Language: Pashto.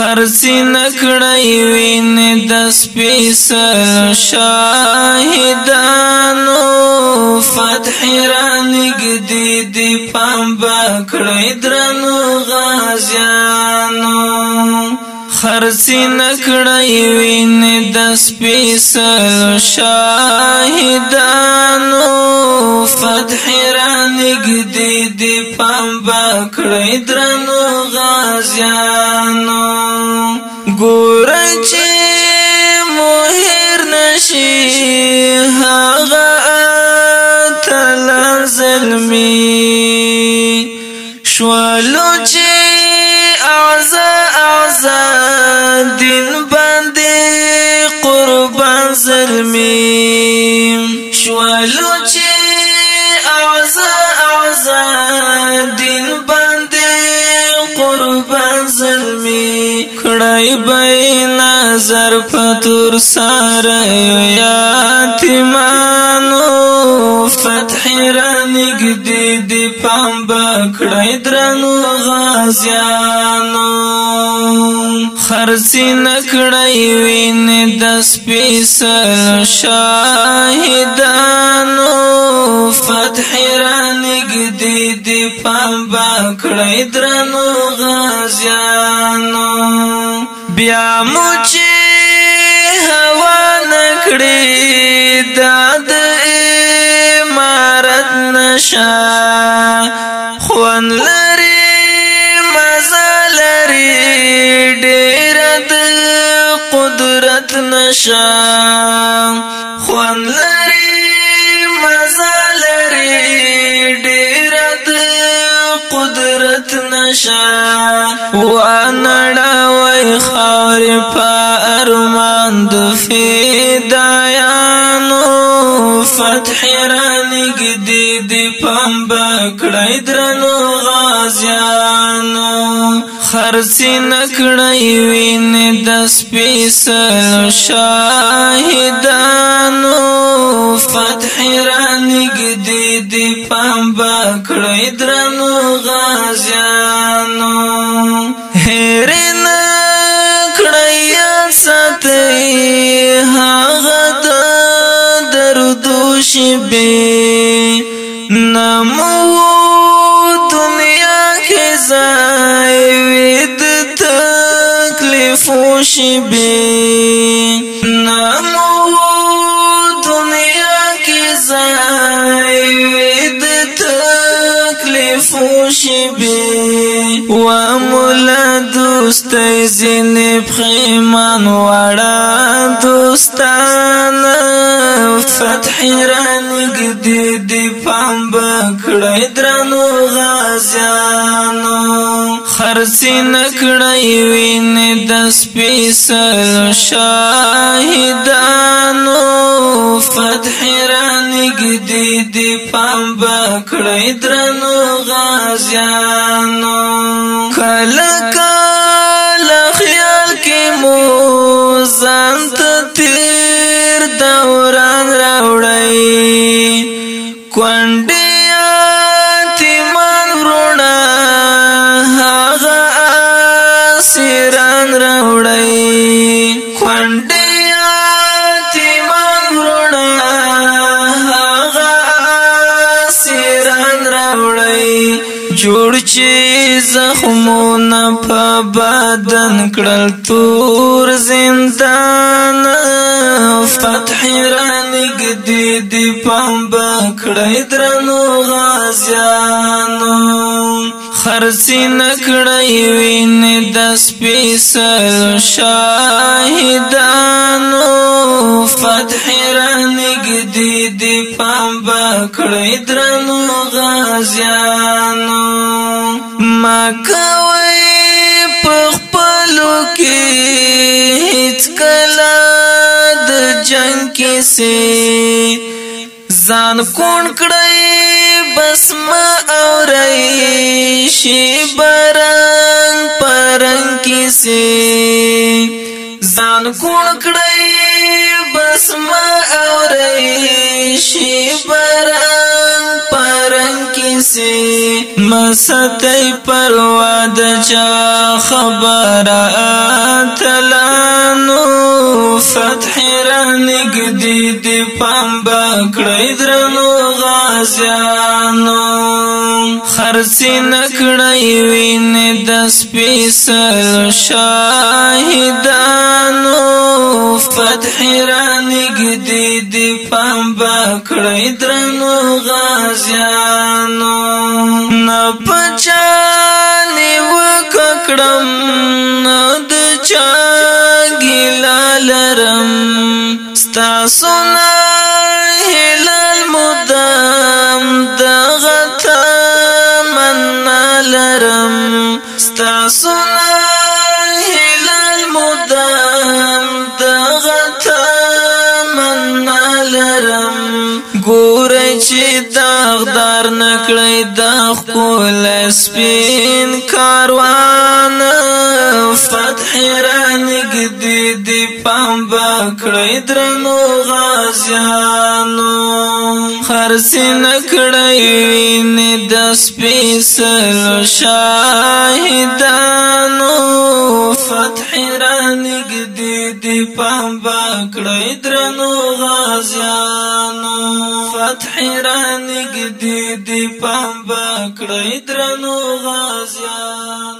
خرسی نکړی وین د سپیسل شاهدانو فتح رانګ دی دی پام بکړی درنو غازیانو خرسی نکڑی وین دس پیسل شاہدانو فتح رانگ دی دی پام باکڑی درنو غازیانو گورچی مهر نشی هاغا تلا زلمی بی نظر پتور سار یاتیمانو فتح رانگ دی دی پام بکڑی درنو غازیانو خرسی نکڑی وین دس پیسر شاہدانو فتح رانگ دی دی پام بکڑی درنو غازیانو بیا موچی هوا نکړی داد امارت نشا خون لري مزه لري ډېر د قدرت نشا د فدایانو فتح رانګ دې دې پم بکړای درنو غازیانو خرڅی نکړای وین د سپیسل شاهدانو فتح رانګ دې دې پم بکړای درنو غازیانو هره چې به نامو دنیا کې ځای وید تکلیف شي به نامو دنیا کې ځای وید تکلیف شي به ته زین پخیمان وړا دوستان فتح رنګ دې دې پام بکړې درنو غازیانو خرسي نکړې وین د سپیسل شاهدانو فتح رنګ دې دې پام بکړې درنو غازیانو کله قرآن راوڑی کونڈی آتیمان رونا آغا آسیران راوڑی کونڈی جوړ چې زخمونه په بدن کړل تور زندان فتح رانګ دې دې پام بکړې درنو غازیانو خرسی نکړی وین د سپیسل شاهدانو فتح رانګ دې دې پام بکړې درنو غازیانو ما کوي پخپلو کې هیڅ کله د جنگ کې سي ځان کون کړی بس ما اوري شي برنګ پرنګ کې سي ځان کون کړی بس ما اوري شي برنګ پرنګ کې سي مستای پروا د چا خبره تلانو فتح لګدي دی پام بکړی درنو غازیانو خرڅی نکړی وین د سپیسل شاهدانو فتح را نګدي دی پام بکړی درنو غازیانو نه پچا نیو ککړم نه د چا ستاسو نه هلال مدام دغه تمنا لرم ستاسو چې داغدار نکړی د خپل سپین کاروان فتح رانګ دی دی پام بکړی درنو غازیانو خرس نکړی وین د سپیسل شاهدانو فتح رانګ چې پام باکړې درنو غازیانو فتح رانګ دې دې پام باکړې درنو غازیانو